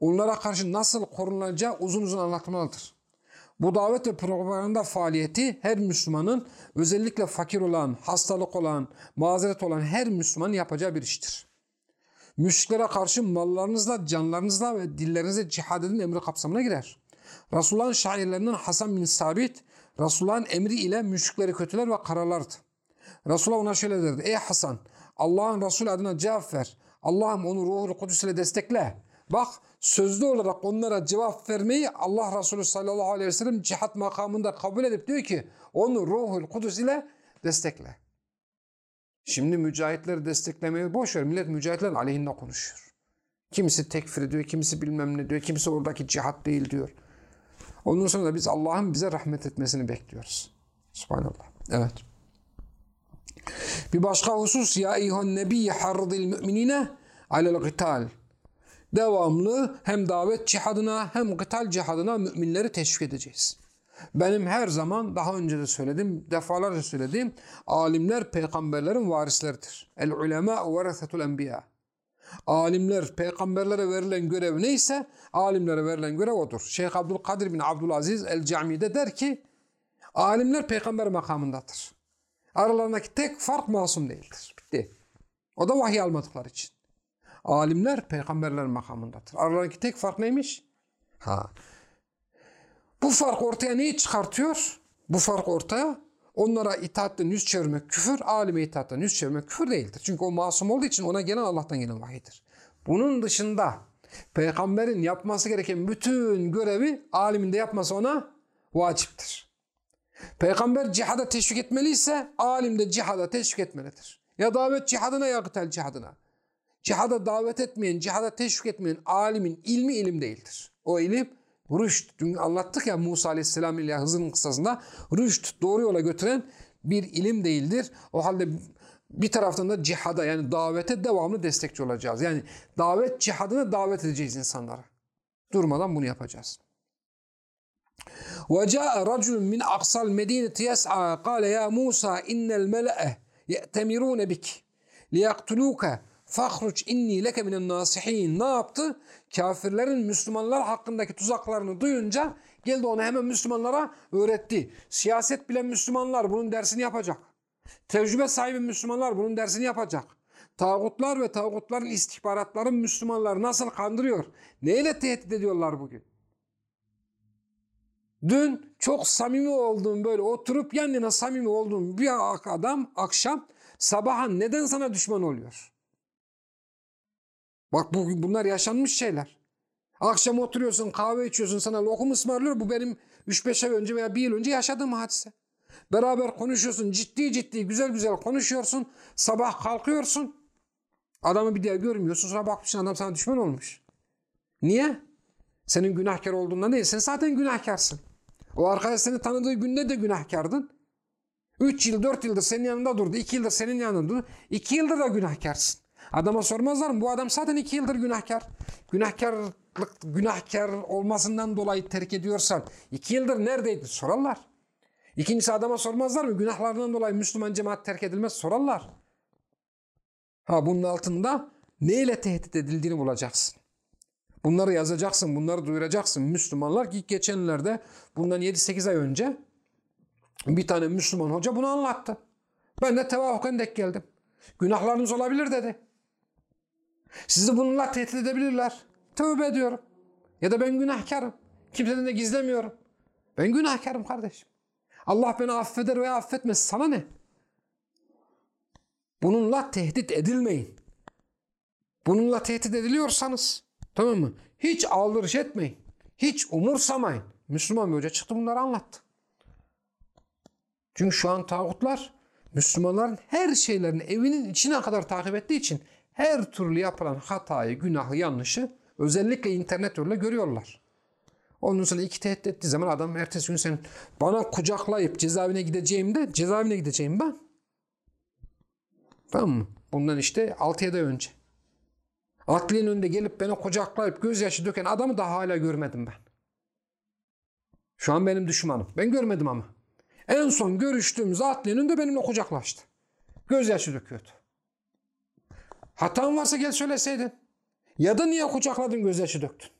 A: Onlara karşı nasıl korunacağı uzun uzun anlatmalıdır. Bu davet ve propaganda faaliyeti her Müslümanın özellikle fakir olan, hastalık olan, mazeret olan her Müslümanın yapacağı bir iştir. Müşriklere karşı mallarınızla, canlarınızla ve dillerinizle cihad edin emri kapsamına girer. Resulullah'ın şairlerinden Hasan bin Sabit, Resulullah'ın emri ile müşrikleri kötüler ve karalardı. Resulullah ona şöyle derdi. Ey Hasan Allah'ın Resulü adına cevap ver. Allah'ım onu ruhul kudüs ile destekle. Bak sözlü olarak onlara cevap vermeyi Allah Resulü sallallahu aleyhi ve sellem cihat makamında kabul edip diyor ki onu ruhul kudüs ile destekle. Şimdi mücahitleri desteklemeyi boş ver. Millet mücahitlerin aleyhinde konuşuyor. Kimisi tekfir ediyor, kimisi bilmem ne diyor, kimisi oradaki cihat değil diyor. Ondan sonra da biz Allah'ın bize rahmet etmesini bekliyoruz. Subhanallah. Evet. Bir başka husus ya eyyuhan nebiyye harridil müminine alel gıtal. Devamlı hem davet cihadına hem gıtal cihadına müminleri teşvik edeceğiz. Benim her zaman daha önce de söyledim, defalarca söyledim. Alimler peygamberlerin varisleridir. El ulema veresetul enbiya. Alimler, peygamberlere verilen görev neyse alimlere verilen görev odur. Şeyh Abdülkadir bin Abdülaziz el-Cami'de der ki alimler peygamber makamındadır. Aralarındaki tek fark masum değildir. Bitti. O da vahiy almadıkları için. Alimler peygamberler makamındadır. Aralarındaki tek fark neymiş? Ha. Bu fark ortaya neyi çıkartıyor? Bu fark ortaya onlara itaatten yüz çevirmek küfür, alime itaatten yüz çevirmek küfür değildir. Çünkü o masum olduğu için ona gelen Allah'tan gelen vahiydir. Bunun dışında peygamberin yapması gereken bütün görevi aliminde yapması ona vaciptir. Peygamber cihada teşvik etmeliyse alim de cihada teşvik etmelidir. Ya davet cihadına ya gıtel cihadına. Cihada davet etmeyen, cihada teşvik etmeyen alimin ilmi ilim değildir. O ilim rüşt. Dün anlattık ya Musa Aleyhisselam ile Hızır'ın kısasında rüşt doğru yola götüren bir ilim değildir. O halde bir taraftan da cihada yani davete devamlı destekçi olacağız. Yani davet cihadına davet edeceğiz insanlara. Durmadan bunu yapacağız. وجاء رجل من أقصى المدينة يسعى قال يا موسى إن الملأ يأتمرون بك ليقتلوك Fahruç inni leke minen nasihin. Ne yaptı? Kafirlerin Müslümanlar hakkındaki tuzaklarını duyunca geldi onu hemen Müslümanlara öğretti. Siyaset bilen Müslümanlar bunun dersini yapacak. Tecrübe sahibi Müslümanlar bunun dersini yapacak. Tağutlar ve tağutların istihbaratları Müslümanları nasıl kandırıyor? Neyle tehdit ediyorlar bugün? Dün çok samimi olduğum böyle oturup yan yana samimi olduğum bir adam akşam sabaha neden sana düşman oluyor? Bak bu, bunlar yaşanmış şeyler. Akşam oturuyorsun kahve içiyorsun sana lokum ısmarlıyor. Bu benim 3-5 ay önce veya bir yıl önce yaşadığım hadise. Beraber konuşuyorsun ciddi ciddi güzel güzel konuşuyorsun. Sabah kalkıyorsun. Adamı bir daha görmüyorsun. Sonra bakmışsın adam sana düşman olmuş. Niye? Senin günahkar olduğundan değil. Sen zaten günahkarsın. O arkadaş seni tanıdığı günde de günahkardın. 3 yıl 4 yıldır senin yanında durdu. 2 yıldır senin yanında durdu. 2 yıldır da günahkarsın. Adama sormazlar mı? Bu adam zaten 2 yıldır günahkar. Günahkarlık, günahkar olmasından dolayı terk ediyorsan 2 yıldır neredeydin? Sorarlar. İkincisi adama sormazlar mı? Günahlarından dolayı Müslüman cemaat terk edilmez. Sorarlar. Ha bunun altında neyle tehdit edildiğini bulacaksın. Bunları yazacaksın, bunları duyuracaksın. Müslümanlar ki geçenlerde bundan 7-8 ay önce bir tane Müslüman hoca bunu anlattı. Ben de tevahuken dek geldim. Günahlarınız olabilir dedi. Sizi bununla tehdit edebilirler. Tövbe ediyorum. Ya da ben günahkarım. Kimseden de gizlemiyorum. Ben günahkarım kardeşim. Allah beni affeder veya affetmez. Sana ne? Bununla tehdit edilmeyin. Bununla tehdit ediliyorsanız tamam mı? Hiç aldırış etmeyin. Hiç umursamayın. Müslüman bir hoca çıktı bunları anlattı. Çünkü şu an tağutlar Müslümanların her şeylerini evinin içine kadar takip ettiği için her türlü yapılan hatayı, günahı, yanlışı özellikle internet yoluyla görüyorlar. Ondan sonra iki tehdit ettiği zaman adam ertesi gün sen bana kucaklayıp cezaevine gideceğim de cezaevine gideceğim ben. Tamam mı? Bundan işte 6-7 ay önce. Adliyenin önünde gelip beni kucaklayıp gözyaşı döken adamı daha hala görmedim ben. Şu an benim düşmanım. Ben görmedim ama. En son görüştüğümüz adliyenin önünde benimle kucaklaştı. Gözyaşı döküyordu. Hatan varsa gel söyleseydin. Ya da niye kucakladın gözyaşı döktün?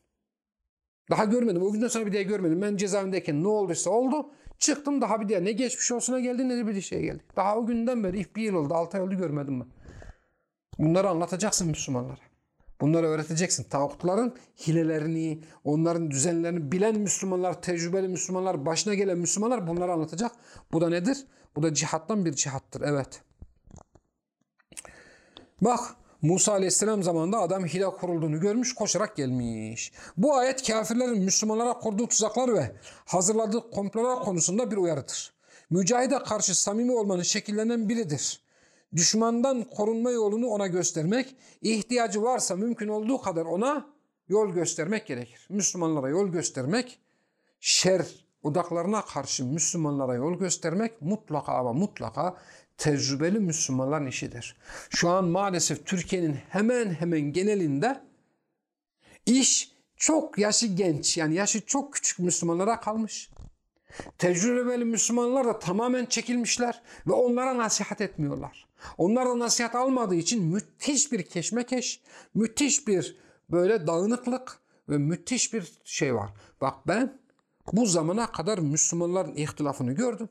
A: Daha görmedim. O günden sonra bir daha görmedim. Ben cezaevindeyken ne olduysa oldu. Çıktım daha bir daha ne geçmiş olsuna geldi ne de bir şey geldi. Daha o günden beri bir yıl oldu, altı ay oldu görmedim ben. Bunları anlatacaksın Müslümanlara. Bunları öğreteceksin. Tağutların hilelerini, onların düzenlerini bilen Müslümanlar, tecrübeli Müslümanlar, başına gelen Müslümanlar bunları anlatacak. Bu da nedir? Bu da cihattan bir cihattır. Evet. Bak Musa Aleyhisselam zamanında adam hile kurulduğunu görmüş koşarak gelmiş. Bu ayet kafirlerin Müslümanlara kurduğu tuzaklar ve hazırladığı komplolar konusunda bir uyarıdır. Mücahide karşı samimi olmanın şekillerinden biridir. Düşmandan korunma yolunu ona göstermek, ihtiyacı varsa mümkün olduğu kadar ona yol göstermek gerekir. Müslümanlara yol göstermek, şer odaklarına karşı Müslümanlara yol göstermek mutlaka ama mutlaka tecrübeli Müslümanların işidir. Şu an maalesef Türkiye'nin hemen hemen genelinde iş çok yaşı genç yani yaşı çok küçük Müslümanlara kalmış. Tecrübeli Müslümanlar da tamamen çekilmişler ve onlara nasihat etmiyorlar. Onlar da nasihat almadığı için müthiş bir keşmekeş, müthiş bir böyle dağınıklık ve müthiş bir şey var. Bak ben bu zamana kadar Müslümanların ihtilafını gördüm.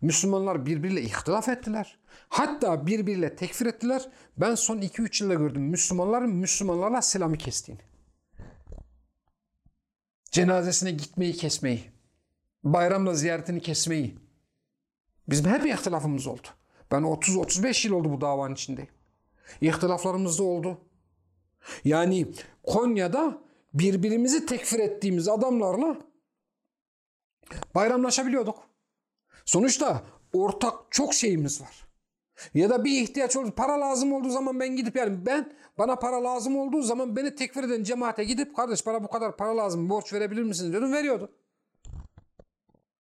A: Müslümanlar birbiriyle ihtilaf ettiler. Hatta birbiriyle tekfir ettiler. Ben son 2-3 yılda gördüm Müslümanların Müslümanlarla selamı kestiğini. Cenazesine gitmeyi kesmeyi. Bayramla ziyaretini kesmeyi. Bizim hep ihtilafımız oldu. Ben 30-35 yıl oldu bu davanın içindeyim. İhtilaflarımız da oldu. Yani Konya'da birbirimizi tekfir ettiğimiz adamlarla bayramlaşabiliyorduk. Sonuçta ortak çok şeyimiz var. Ya da bir ihtiyaç oldu, para lazım olduğu zaman ben gidip yani ben bana para lazım olduğu zaman beni tekfir eden cemaate gidip kardeş bana bu kadar para lazım borç verebilir misiniz diyordum veriyordu.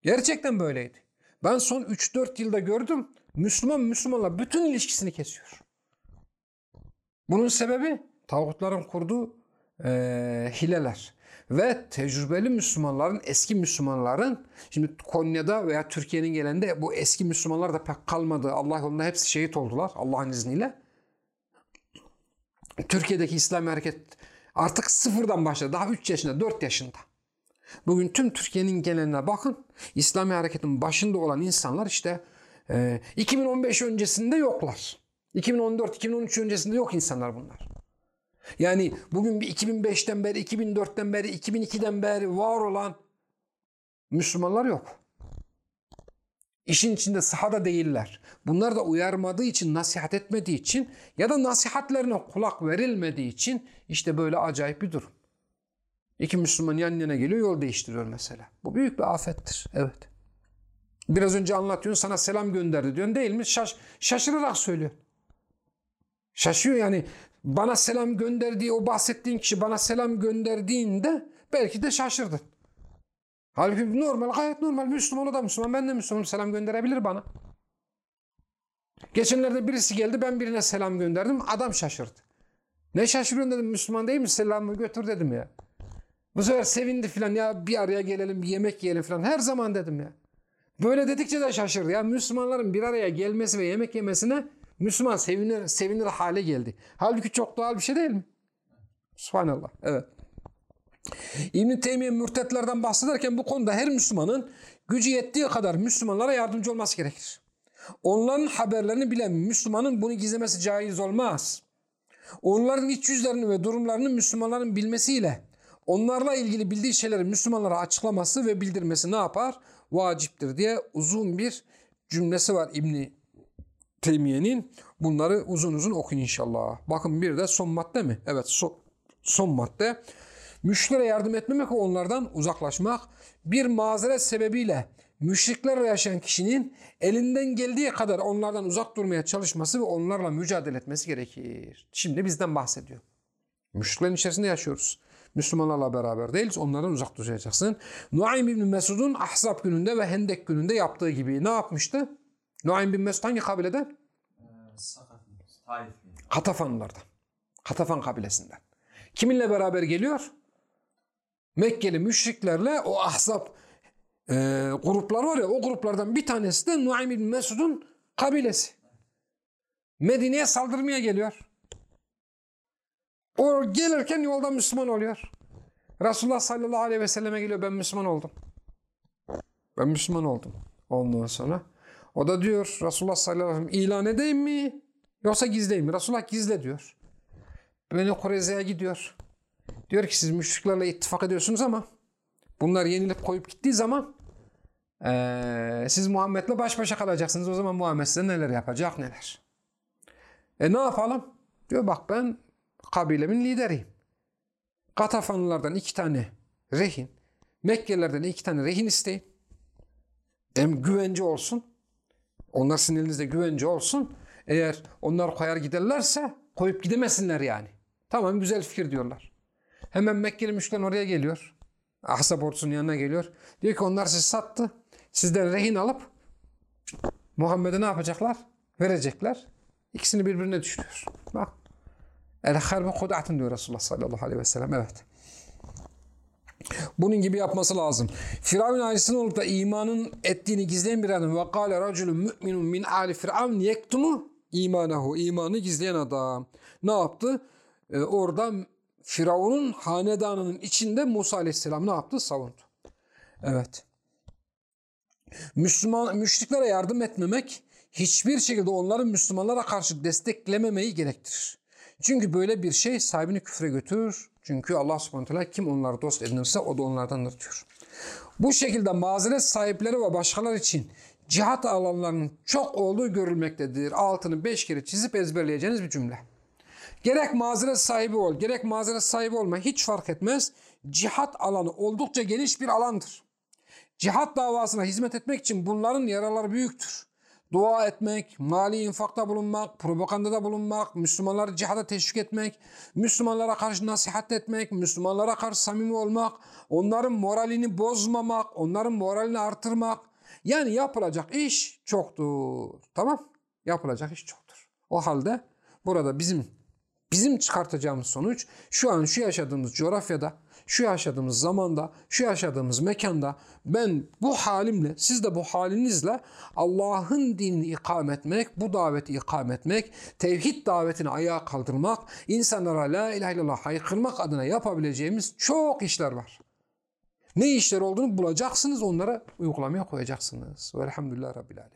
A: Gerçekten böyleydi. Ben son 3-4 yılda gördüm Müslüman Müslümanla bütün ilişkisini kesiyor. Bunun sebebi tağutların kurduğu e, hileler ve tecrübeli Müslümanların, eski Müslümanların, şimdi Konya'da veya Türkiye'nin gelende bu eski Müslümanlar da pek kalmadı. Allah yolunda hepsi şehit oldular Allah'ın izniyle. Türkiye'deki İslami hareket artık sıfırdan başladı. Daha 3 yaşında, 4 yaşında. Bugün tüm Türkiye'nin geneline bakın. İslami hareketin başında olan insanlar işte e, 2015 öncesinde yoklar. 2014-2013 öncesinde yok insanlar bunlar. Yani bugün bir 2005'ten beri, 2004'ten beri, 2002'den beri var olan Müslümanlar yok. İşin içinde sahada değiller. Bunlar da uyarmadığı için, nasihat etmediği için ya da nasihatlerine kulak verilmediği için işte böyle acayip bir durum. İki Müslüman yan yana geliyor yol değiştiriyor mesela. Bu büyük bir afettir. Evet. Biraz önce anlatıyorsun sana selam gönderdi diyorsun değil mi? Şaş, şaşırarak söylüyor. Şaşıyor yani bana selam gönderdiği o bahsettiğin kişi bana selam gönderdiğinde belki de şaşırdın. Halbuki normal gayet normal Müslüman o da Müslüman ben de Müslümanım selam gönderebilir bana. Geçenlerde birisi geldi ben birine selam gönderdim adam şaşırdı. Ne şaşırıyorsun dedim Müslüman değil mi selamı götür dedim ya. Bu sefer sevindi filan ya bir araya gelelim bir yemek yiyelim filan her zaman dedim ya. Böyle dedikçe de şaşırdı ya Müslümanların bir araya gelmesi ve yemek yemesine Müslüman sevinir, sevinir hale geldi. Halbuki çok doğal bir şey değil mi? Subhanallah. Evet. İbn-i Teymiye mürtetlerden bahsederken bu konuda her Müslümanın gücü yettiği kadar Müslümanlara yardımcı olması gerekir. Onların haberlerini bilen Müslümanın bunu gizlemesi caiz olmaz. Onların iç yüzlerini ve durumlarını Müslümanların bilmesiyle onlarla ilgili bildiği şeyleri Müslümanlara açıklaması ve bildirmesi ne yapar? Vaciptir diye uzun bir cümlesi var İbni Teymiye'nin. Bunları uzun uzun okuyun inşallah. Bakın bir de son madde mi? Evet so, son madde. Müşriklere yardım etmemek ve onlardan uzaklaşmak. Bir mazeret sebebiyle müşriklerle yaşayan kişinin elinden geldiği kadar onlardan uzak durmaya çalışması ve onlarla mücadele etmesi gerekir. Şimdi bizden bahsediyor. Müşriklerin içerisinde yaşıyoruz. Müslümanlarla beraber değiliz. Onlardan uzak duracaksın. Nuaym bin Mesud'un Ahzab gününde ve Hendek gününde yaptığı gibi ne yapmıştı? Nuaym bin Mesud hangi kabileden? Katafanlılardan. Katafan kabilesinden. Kiminle beraber geliyor? Mekkeli müşriklerle o ahzab e, gruplar var ya o gruplardan bir tanesi de Nuaym bin Mesud'un kabilesi. Medine'ye saldırmaya geliyor. O gelirken yolda Müslüman oluyor. Resulullah sallallahu aleyhi ve selleme geliyor ben Müslüman oldum. Ben Müslüman oldum. Ondan sonra o da diyor Resulullah sallallahu aleyhi ve sellem ilan edeyim mi yoksa gizleyeyim mi? Resulullah gizle diyor. Beni Kureyze'ye gidiyor. Diyor ki siz müşriklerle ittifak ediyorsunuz ama bunlar yenilip koyup gittiği zaman ee, siz Muhammed'le baş başa kalacaksınız. O zaman Muhammed size neler yapacak neler. E ne yapalım? Diyor bak ben kabilemin lideriyim. Katafanlılardan iki tane rehin, Mekkelilerden iki tane rehin isteyin. Hem güvence olsun. Onlar sizin elinizde güvence olsun. Eğer onlar koyar giderlerse koyup gidemesinler yani. Tamam güzel fikir diyorlar. Hemen Mekkeli müşrikler oraya geliyor. Ahzab ordusunun yanına geliyor. Diyor ki onlar sizi sattı. Sizden rehin alıp Muhammed'e ne yapacaklar? Verecekler. İkisini birbirine düşürüyor. Bak. El harbi kudatın diyor Resulullah sallallahu aleyhi ve sellem. Evet. Bunun gibi yapması lazım. Firavun ailesinin olup da imanın ettiğini gizleyen bir adam. Ve kâle raculun mü'minun min âli firavun yektumu imanahu. İmanı gizleyen adam. Ne yaptı? Ee, orada Firavun'un hanedanının içinde Musa aleyhisselam ne yaptı? Savundu. Evet. Müslüman, müşriklere yardım etmemek hiçbir şekilde onların Müslümanlara karşı desteklememeyi gerektirir. Çünkü böyle bir şey sahibini küfre götürür. Çünkü Allah subhanahu teala kim onları dost edinirse o da onlardandır diyor. Bu şekilde mazeret sahipleri ve başkalar için cihat alanlarının çok olduğu görülmektedir. Altını beş kere çizip ezberleyeceğiniz bir cümle. Gerek mazeret sahibi ol, gerek mazeret sahibi olma hiç fark etmez. Cihat alanı oldukça geniş bir alandır. Cihat davasına hizmet etmek için bunların yaraları büyüktür. Dua etmek, mali infakta bulunmak, propagandada bulunmak, Müslümanları cihada teşvik etmek, Müslümanlara karşı nasihat etmek, Müslümanlara karşı samimi olmak, onların moralini bozmamak, onların moralini artırmak. Yani yapılacak iş çoktur. Tamam? Yapılacak iş çoktur. O halde burada bizim Bizim çıkartacağımız sonuç şu an şu yaşadığımız coğrafyada, şu yaşadığımız zamanda, şu yaşadığımız mekanda ben bu halimle, siz de bu halinizle Allah'ın dinini ikame etmek, bu daveti ikame etmek, tevhid davetini ayağa kaldırmak, insanlara la ilahe illallah haykırmak adına yapabileceğimiz çok işler var. Ne işler olduğunu bulacaksınız, onlara uygulamaya koyacaksınız. Velhamdülillah Rabbil Alemin.